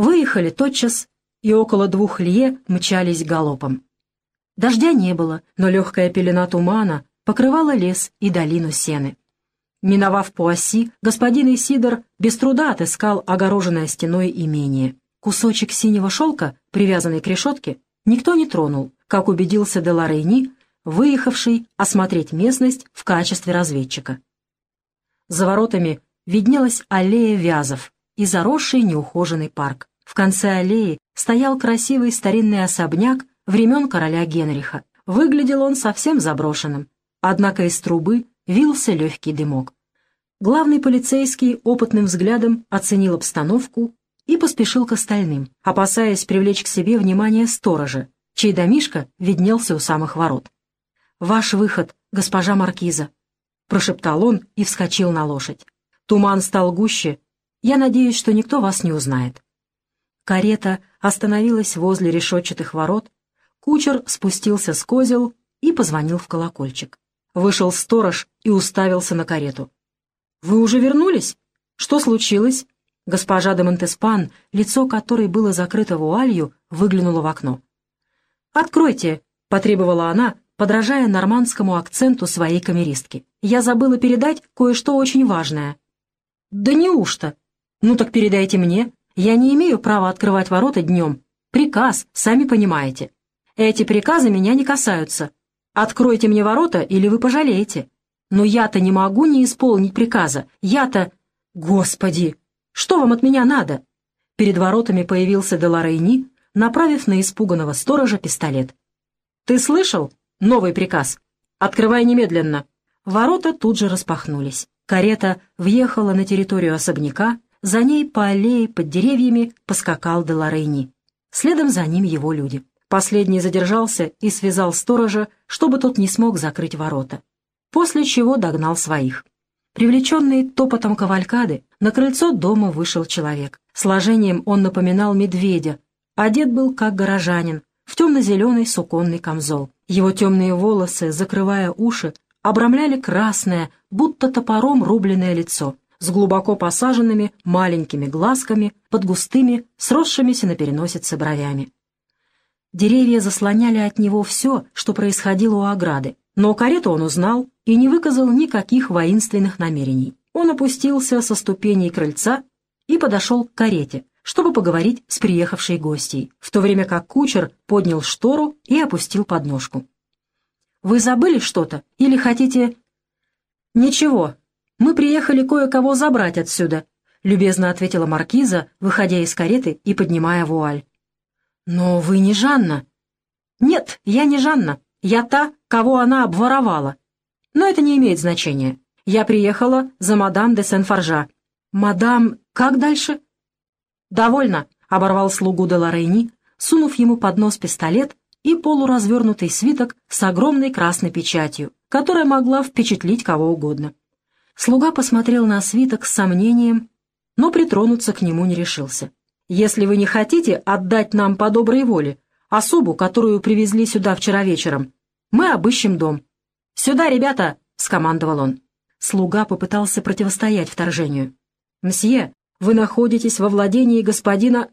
Выехали тотчас и около двух лье мчались галопом. Дождя не было, но легкая пелена тумана покрывала лес и долину сены. Миновав Пуасси, господин Исидор без труда отыскал огороженное стеной имение. Кусочек синего шелка, привязанный к решетке, никто не тронул, как убедился Деларейни, выехавший осмотреть местность в качестве разведчика. За воротами виднелась аллея вязов и заросший неухоженный парк. В конце аллеи стоял красивый старинный особняк времен короля Генриха. Выглядел он совсем заброшенным, однако из трубы вился легкий дымок. Главный полицейский опытным взглядом оценил обстановку и поспешил к остальным, опасаясь привлечь к себе внимание сторожа, чей домишка виднелся у самых ворот. «Ваш выход, госпожа Маркиза», — прошептал он и вскочил на лошадь. «Туман стал гуще. Я надеюсь, что никто вас не узнает». Карета остановилась возле решетчатых ворот, кучер спустился с козел и позвонил в колокольчик. Вышел сторож и уставился на карету. «Вы уже вернулись? Что случилось?» Госпожа де Монтеспан, лицо которой было закрыто вуалью, выглянула в окно. «Откройте!» — потребовала она, подражая нормандскому акценту своей камеристки. «Я забыла передать кое-что очень важное». «Да неужто? Ну так передайте мне. Я не имею права открывать ворота днем. Приказ, сами понимаете. Эти приказы меня не касаются. Откройте мне ворота, или вы пожалеете. Но я-то не могу не исполнить приказа. Я-то... Господи! Что вам от меня надо?» Перед воротами появился Деларейни, направив на испуганного сторожа пистолет. «Ты слышал? Новый приказ. Открывай немедленно». Ворота тут же распахнулись. Карета въехала на территорию особняка, за ней по аллее под деревьями поскакал Деларейни. Следом за ним его люди. Последний задержался и связал сторожа, чтобы тот не смог закрыть ворота после чего догнал своих. Привлеченный топотом кавалькады, на крыльцо дома вышел человек. Сложением он напоминал медведя. Одет был как горожанин, в темно-зеленый суконный камзол. Его темные волосы, закрывая уши, обрамляли красное, будто топором рубленное лицо, с глубоко посаженными маленькими глазками под густыми, сросшимися на переносице бровями. Деревья заслоняли от него все, что происходило у ограды, но карету он узнал и не выказал никаких воинственных намерений. Он опустился со ступеней крыльца и подошел к карете, чтобы поговорить с приехавшей гостьей, в то время как кучер поднял штору и опустил подножку. «Вы забыли что-то или хотите...» «Ничего, мы приехали кое-кого забрать отсюда», — любезно ответила маркиза, выходя из кареты и поднимая вуаль. «Но вы не Жанна». «Нет, я не Жанна. Я та, кого она обворовала. Но это не имеет значения. Я приехала за мадам де Сен-Форжа. Мадам... Как дальше? Довольно, — оборвал слугу де Лорейни, сунув ему под нос пистолет и полуразвернутый свиток с огромной красной печатью, которая могла впечатлить кого угодно. Слуга посмотрел на свиток с сомнением, но притронуться к нему не решился. «Если вы не хотите отдать нам по доброй воле особу, которую привезли сюда вчера вечером. Мы обыщем дом». «Сюда, ребята!» — скомандовал он. Слуга попытался противостоять вторжению. «Мсье, вы находитесь во владении господина...»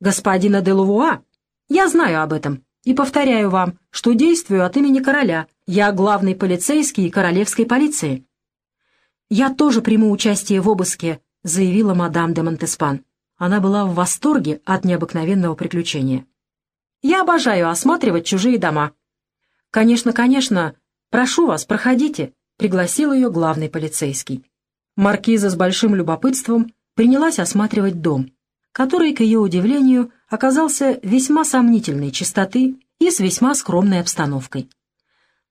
«Господина де Лувуа? Я знаю об этом. И повторяю вам, что действую от имени короля. Я главный полицейский королевской полиции». «Я тоже приму участие в обыске», — заявила мадам де Монтеспан. Она была в восторге от необыкновенного приключения. Я обожаю осматривать чужие дома». «Конечно, конечно. Прошу вас, проходите», — пригласил ее главный полицейский. Маркиза с большим любопытством принялась осматривать дом, который, к ее удивлению, оказался весьма сомнительной чистоты и с весьма скромной обстановкой.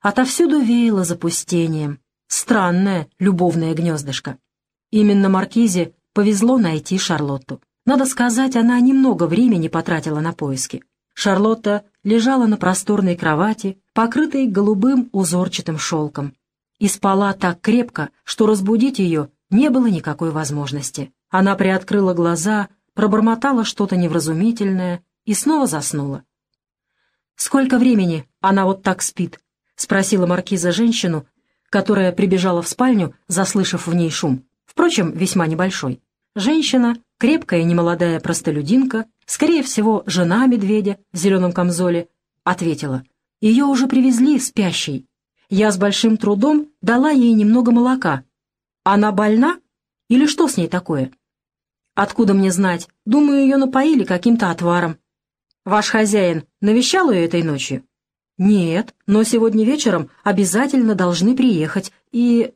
Отовсюду веяло запустением. Странное любовное гнездышко. Именно Маркизе повезло найти Шарлотту. Надо сказать, она немного времени потратила на поиски. Шарлотта лежала на просторной кровати, покрытой голубым узорчатым шелком, и спала так крепко, что разбудить ее не было никакой возможности. Она приоткрыла глаза, пробормотала что-то невразумительное и снова заснула. «Сколько времени она вот так спит?» — спросила маркиза женщину, которая прибежала в спальню, заслышав в ней шум, впрочем, весьма небольшой. Женщина, крепкая немолодая простолюдинка, скорее всего, жена медведя в зеленом камзоле, ответила, «Ее уже привезли спящей. Я с большим трудом дала ей немного молока. Она больна? Или что с ней такое?» «Откуда мне знать? Думаю, ее напоили каким-то отваром». «Ваш хозяин навещал ее этой ночью?» «Нет, но сегодня вечером обязательно должны приехать, и...»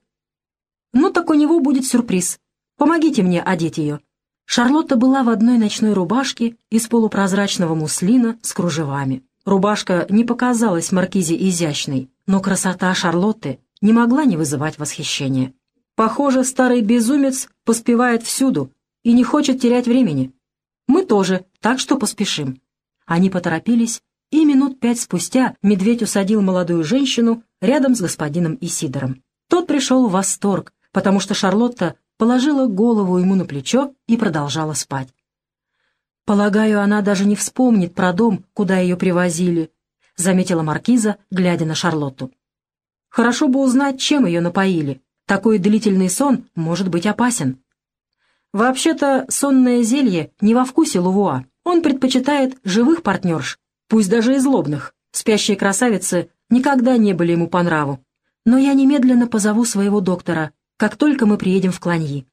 «Ну так у него будет сюрприз. Помогите мне одеть ее». Шарлотта была в одной ночной рубашке из полупрозрачного муслина с кружевами. Рубашка не показалась Маркизе изящной, но красота Шарлотты не могла не вызывать восхищения. Похоже, старый безумец поспевает всюду и не хочет терять времени. Мы тоже, так что поспешим. Они поторопились, и минут пять спустя медведь усадил молодую женщину рядом с господином Исидором. Тот пришел в восторг, потому что Шарлотта положила голову ему на плечо и продолжала спать. «Полагаю, она даже не вспомнит про дом, куда ее привозили», — заметила маркиза, глядя на Шарлотту. «Хорошо бы узнать, чем ее напоили. Такой длительный сон может быть опасен». «Вообще-то сонное зелье не во вкусе Лувуа. Он предпочитает живых партнерш, пусть даже и злобных. Спящие красавицы никогда не были ему по нраву. Но я немедленно позову своего доктора, как только мы приедем в Кланьи».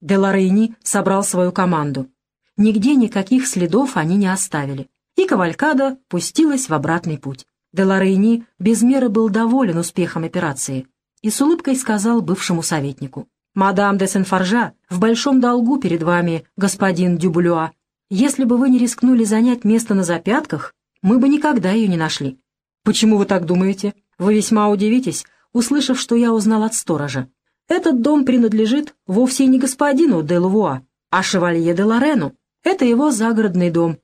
Деларейни собрал свою команду. Нигде никаких следов они не оставили, и Кавалькада пустилась в обратный путь. Деларейни без меры был доволен успехом операции и с улыбкой сказал бывшему советнику. «Мадам де Сен-Форжа в большом долгу перед вами, господин Дюбулюа. Если бы вы не рискнули занять место на запятках, мы бы никогда ее не нашли». «Почему вы так думаете? Вы весьма удивитесь, услышав, что я узнал от сторожа. Этот дом принадлежит вовсе не господину де Лувуа, а шевалье де Лорену. Это его загородный дом,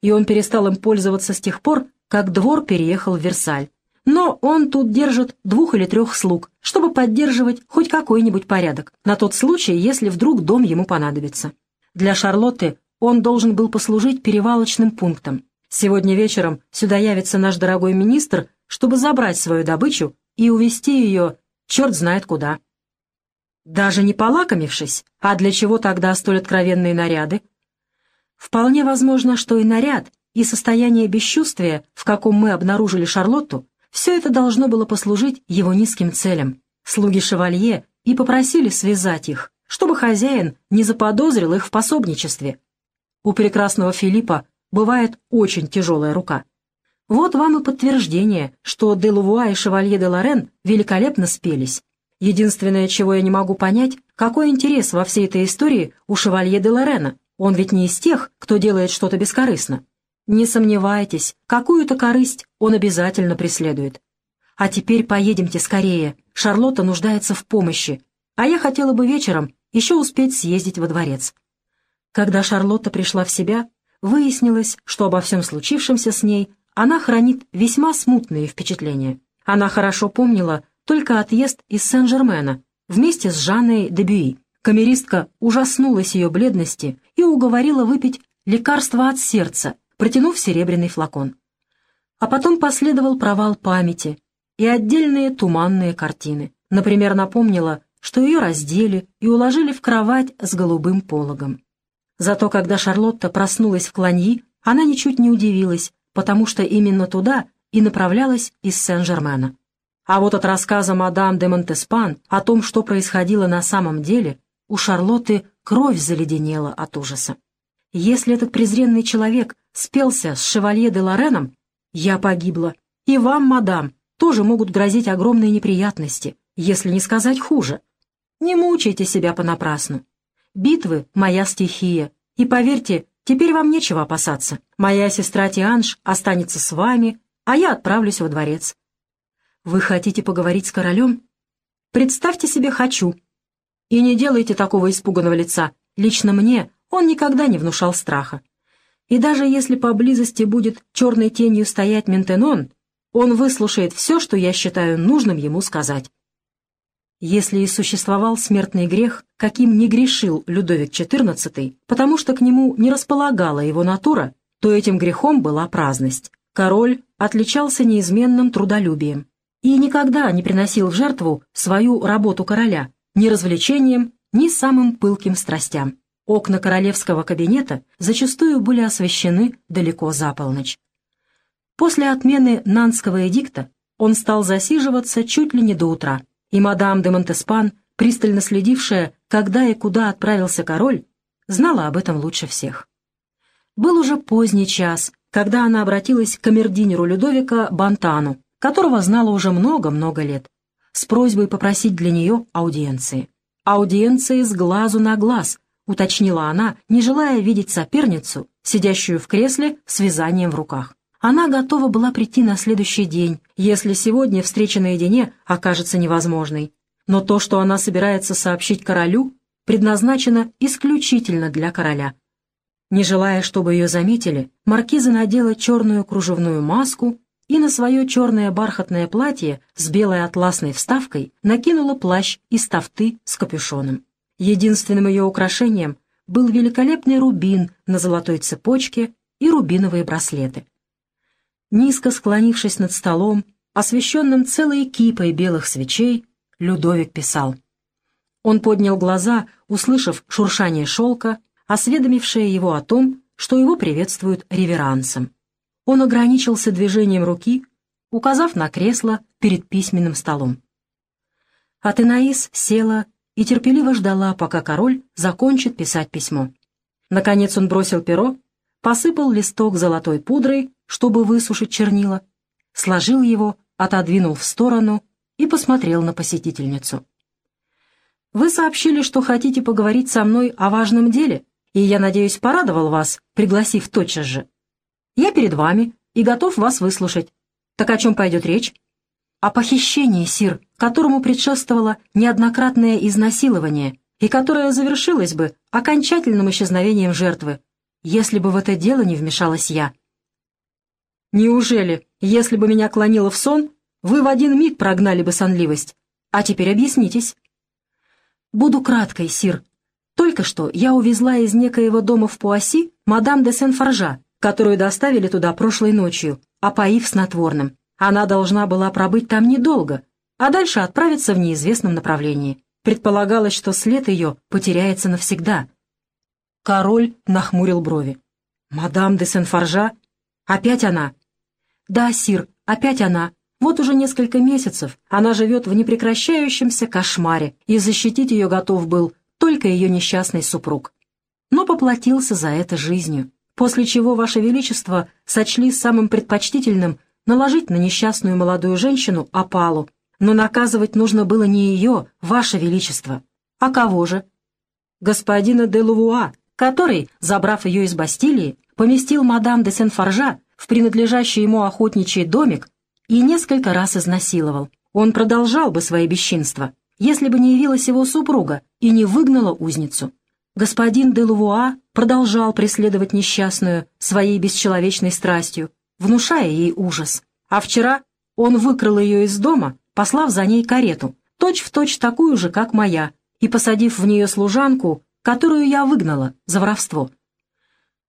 и он перестал им пользоваться с тех пор, как двор переехал в Версаль. Но он тут держит двух или трех слуг, чтобы поддерживать хоть какой-нибудь порядок, на тот случай, если вдруг дом ему понадобится. Для Шарлотты он должен был послужить перевалочным пунктом. Сегодня вечером сюда явится наш дорогой министр, чтобы забрать свою добычу и увезти ее черт знает куда. Даже не полакомившись, а для чего тогда столь откровенные наряды? Вполне возможно, что и наряд, и состояние бесчувствия, в каком мы обнаружили Шарлотту, все это должно было послужить его низким целям. Слуги шевалье и попросили связать их, чтобы хозяин не заподозрил их в пособничестве. У прекрасного Филиппа бывает очень тяжелая рука. Вот вам и подтверждение, что де Лувуа и шевалье де Лорен великолепно спелись. Единственное, чего я не могу понять, какой интерес во всей этой истории у шевалье де Лорена, он ведь не из тех, кто делает что-то бескорыстно. Не сомневайтесь, какую-то корысть он обязательно преследует. А теперь поедемте скорее. Шарлотта нуждается в помощи. А я хотела бы вечером еще успеть съездить во дворец. Когда Шарлотта пришла в себя, выяснилось, что обо всем случившемся с ней она хранит весьма смутные впечатления. Она хорошо помнила только отъезд из Сен-Жермена вместе с Жанной де Бюи. Камеристка ужаснулась ее бледности и уговорила выпить лекарство от сердца, протянув серебряный флакон. А потом последовал провал памяти и отдельные туманные картины. Например, напомнила, что ее раздели и уложили в кровать с голубым пологом. Зато когда Шарлотта проснулась в Кланьи, она ничуть не удивилась, потому что именно туда и направлялась из Сен-Жермена. А вот от рассказа мадам де Монтеспан о том, что происходило на самом деле, у Шарлотты кровь заледенела от ужаса. Если этот презренный человек спелся с шевалье де Лореном, я погибла. И вам, мадам, тоже могут грозить огромные неприятности, если не сказать хуже. Не мучайте себя понапрасну. Битвы — моя стихия, и, поверьте, теперь вам нечего опасаться. Моя сестра Тианш останется с вами, а я отправлюсь во дворец. Вы хотите поговорить с королем? Представьте себе «хочу», и не делайте такого испуганного лица. Лично мне он никогда не внушал страха. И даже если поблизости будет черной тенью стоять Ментенон, он выслушает все, что я считаю нужным ему сказать. Если и существовал смертный грех, каким не грешил Людовик XIV, потому что к нему не располагала его натура, то этим грехом была праздность. Король отличался неизменным трудолюбием и никогда не приносил в жертву свою работу короля, ни развлечением, ни самым пылким страстям. Окна королевского кабинета зачастую были освещены далеко за полночь. После отмены Нанского эдикта он стал засиживаться чуть ли не до утра, и мадам де Монтеспан, пристально следившая, когда и куда отправился король, знала об этом лучше всех. Был уже поздний час, когда она обратилась к камердинеру Людовика Бантану, которого знала уже много-много лет, с просьбой попросить для нее аудиенции. Аудиенции с глазу на глаз, уточнила она, не желая видеть соперницу, сидящую в кресле с вязанием в руках. Она готова была прийти на следующий день, если сегодня встреча наедине окажется невозможной. Но то, что она собирается сообщить королю, предназначено исключительно для короля. Не желая, чтобы ее заметили, маркиза надела черную кружевную маску и на свое черное бархатное платье с белой атласной вставкой накинула плащ из тафты с капюшоном. Единственным ее украшением был великолепный рубин на золотой цепочке и рубиновые браслеты. Низко склонившись над столом, освещенным целой кипой белых свечей, Людовик писал. Он поднял глаза, услышав шуршание шелка, осведомившее его о том, что его приветствуют реверансом. Он ограничился движением руки, указав на кресло перед письменным столом. Атенаис села и терпеливо ждала, пока король закончит писать письмо. Наконец он бросил перо, посыпал листок золотой пудрой, чтобы высушить чернила, сложил его, отодвинул в сторону и посмотрел на посетительницу. «Вы сообщили, что хотите поговорить со мной о важном деле, и я, надеюсь, порадовал вас, пригласив тотчас же. Я перед вами и готов вас выслушать. Так о чем пойдет речь?» «О похищении, Сир, которому предшествовало неоднократное изнасилование и которое завершилось бы окончательным исчезновением жертвы, если бы в это дело не вмешалась я». Неужели, если бы меня клонило в сон, вы в один миг прогнали бы сонливость? А теперь объяснитесь. Буду краткой, сир. Только что я увезла из некоего дома в Пуасси мадам де Сен-Форжа, которую доставили туда прошлой ночью, опоив снотворным. Она должна была пробыть там недолго, а дальше отправиться в неизвестном направлении. Предполагалось, что след ее потеряется навсегда. Король нахмурил брови. «Мадам де Сен-Форжа? Опять она?» «Да, Сир, опять она. Вот уже несколько месяцев она живет в непрекращающемся кошмаре, и защитить ее готов был только ее несчастный супруг. Но поплатился за это жизнью, после чего, Ваше Величество, сочли самым предпочтительным наложить на несчастную молодую женщину опалу, но наказывать нужно было не ее, Ваше Величество. А кого же? Господина де Лувуа, который, забрав ее из Бастилии, поместил мадам де Сен-Форжа в принадлежащий ему охотничий домик и несколько раз изнасиловал. Он продолжал бы свои бесчинства, если бы не явилась его супруга и не выгнала узницу. Господин де Лувуа продолжал преследовать несчастную своей бесчеловечной страстью, внушая ей ужас. А вчера он выкрал ее из дома, послав за ней карету, точь-в-точь точь такую же, как моя, и посадив в нее служанку, которую я выгнала за воровство.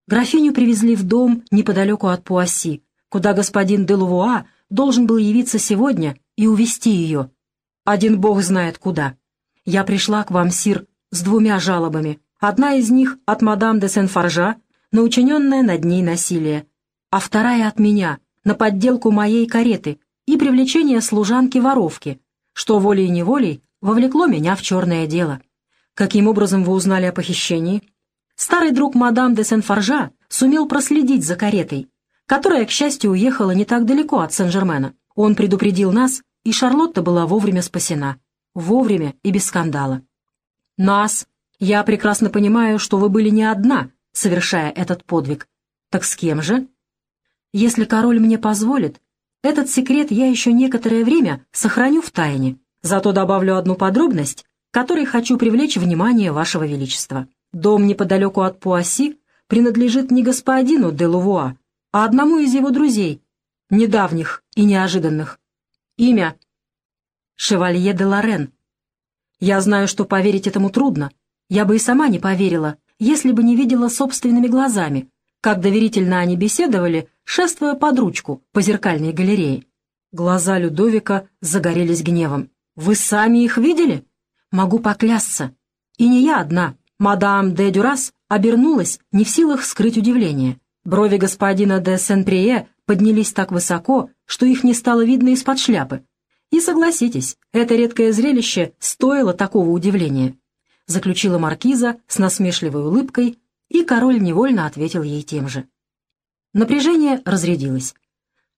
Графиню привезли в дом неподалеку от Пуасси, куда господин де Лувуа должен был явиться сегодня и увезти ее. Один бог знает куда. Я пришла к вам, сир, с двумя жалобами. Одна из них от мадам де Сен-Форжа на учиненное над ней насилие, а вторая от меня на подделку моей кареты и привлечение служанки-воровки, что волей-неволей вовлекло меня в черное дело. Каким образом вы узнали о похищении? Старый друг мадам де Сен-Форжа сумел проследить за каретой, которая, к счастью, уехала не так далеко от Сен-Жермена. Он предупредил нас, и Шарлотта была вовремя спасена. Вовремя и без скандала. Нас. Я прекрасно понимаю, что вы были не одна, совершая этот подвиг. Так с кем же? Если король мне позволит, этот секрет я еще некоторое время сохраню в тайне. Зато добавлю одну подробность, которой хочу привлечь внимание вашего величества. Дом неподалеку от Пуасси принадлежит не господину де Лувуа, а одному из его друзей, недавних и неожиданных. Имя — Шевалье де Лорен. Я знаю, что поверить этому трудно. Я бы и сама не поверила, если бы не видела собственными глазами, как доверительно они беседовали, шествуя под ручку по зеркальной галерее. Глаза Людовика загорелись гневом. «Вы сами их видели?» «Могу поклясться. И не я одна. Мадам де Дюрас обернулась, не в силах скрыть удивление. Брови господина де Сен-Прие поднялись так высоко, что их не стало видно из-под шляпы. И согласитесь, это редкое зрелище стоило такого удивления. Заключила маркиза с насмешливой улыбкой, и король невольно ответил ей тем же. Напряжение разрядилось.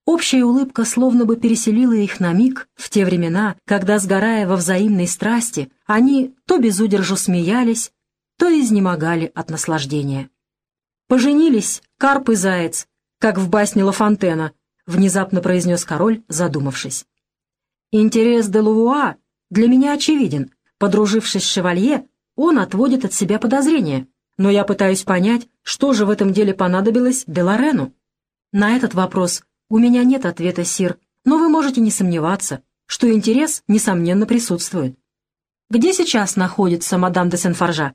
Общая улыбка словно бы переселила их на миг в те времена, когда, сгорая во взаимной страсти, они то без удержу смеялись, то изнемогали от наслаждения. «Поженились, карп и заяц, как в басне Ла Фонтена», — внезапно произнес король, задумавшись. «Интерес де Лувуа для меня очевиден. Подружившись с шевалье, он отводит от себя подозрения. Но я пытаюсь понять, что же в этом деле понадобилось де Лорену. На этот вопрос у меня нет ответа, Сир, но вы можете не сомневаться, что интерес, несомненно, присутствует. Где сейчас находится мадам де Сен-Форжа?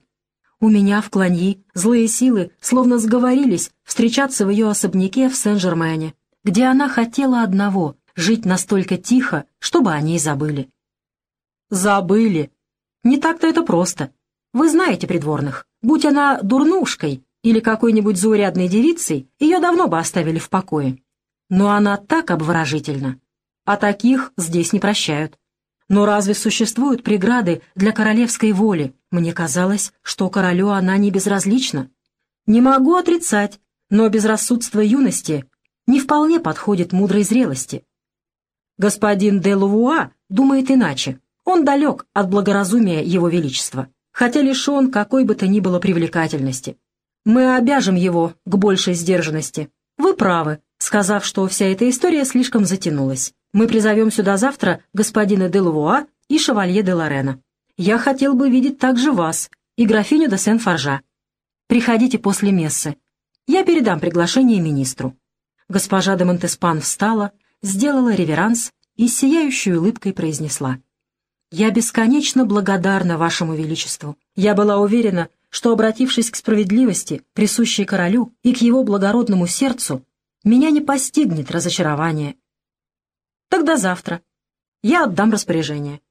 У меня в Кланьи злые силы словно сговорились встречаться в ее особняке в Сен-Жермене, где она хотела одного — жить настолько тихо, чтобы о ней забыли. Забыли. Не так-то это просто. Вы знаете придворных. Будь она дурнушкой или какой-нибудь заурядной девицей, ее давно бы оставили в покое. Но она так обворожительна. А таких здесь не прощают. Но разве существуют преграды для королевской воли? Мне казалось, что королю она не безразлична. Не могу отрицать, но безрассудство юности не вполне подходит мудрой зрелости. Господин де Лувуа думает иначе. Он далек от благоразумия его величества, хотя лишен какой бы то ни было привлекательности. Мы обяжем его к большей сдержанности. Вы правы, сказав, что вся эта история слишком затянулась. Мы призовем сюда завтра господина де Лувуа и шевалье де Лорена. Я хотел бы видеть также вас и графиню де Сен-Форжа. Приходите после мессы. Я передам приглашение министру». Госпожа де Монтеспан встала, сделала реверанс и с сияющей улыбкой произнесла. «Я бесконечно благодарна вашему величеству. Я была уверена, что, обратившись к справедливости, присущей королю, и к его благородному сердцу, меня не постигнет разочарование. Тогда завтра. Я отдам распоряжение».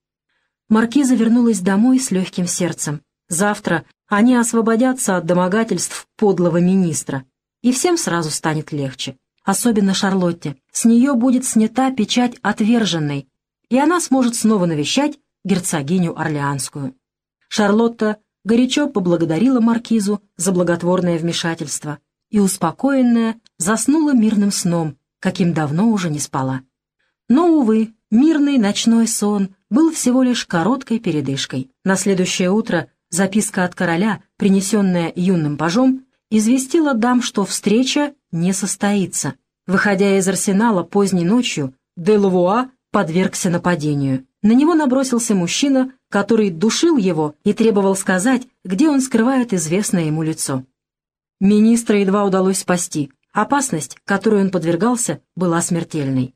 Маркиза вернулась домой с легким сердцем. Завтра они освободятся от домогательств подлого министра, и всем сразу станет легче особенно Шарлотте. С нее будет снята печать отверженной, и она сможет снова навещать герцогиню Орлеанскую. Шарлотта горячо поблагодарила маркизу за благотворное вмешательство и, успокоенная, заснула мирным сном, каким давно уже не спала. Но, увы, мирный ночной сон был всего лишь короткой передышкой. На следующее утро записка от короля, принесенная юным пажом, известила дам, что встреча не состоится. Выходя из арсенала поздней ночью, де Лавуа подвергся нападению. На него набросился мужчина, который душил его и требовал сказать, где он скрывает известное ему лицо. Министра едва удалось спасти. Опасность, которой он подвергался, была смертельной.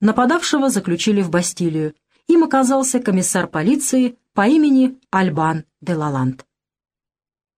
Нападавшего заключили в Бастилию. Им оказался комиссар полиции по имени Альбан де Лаланд.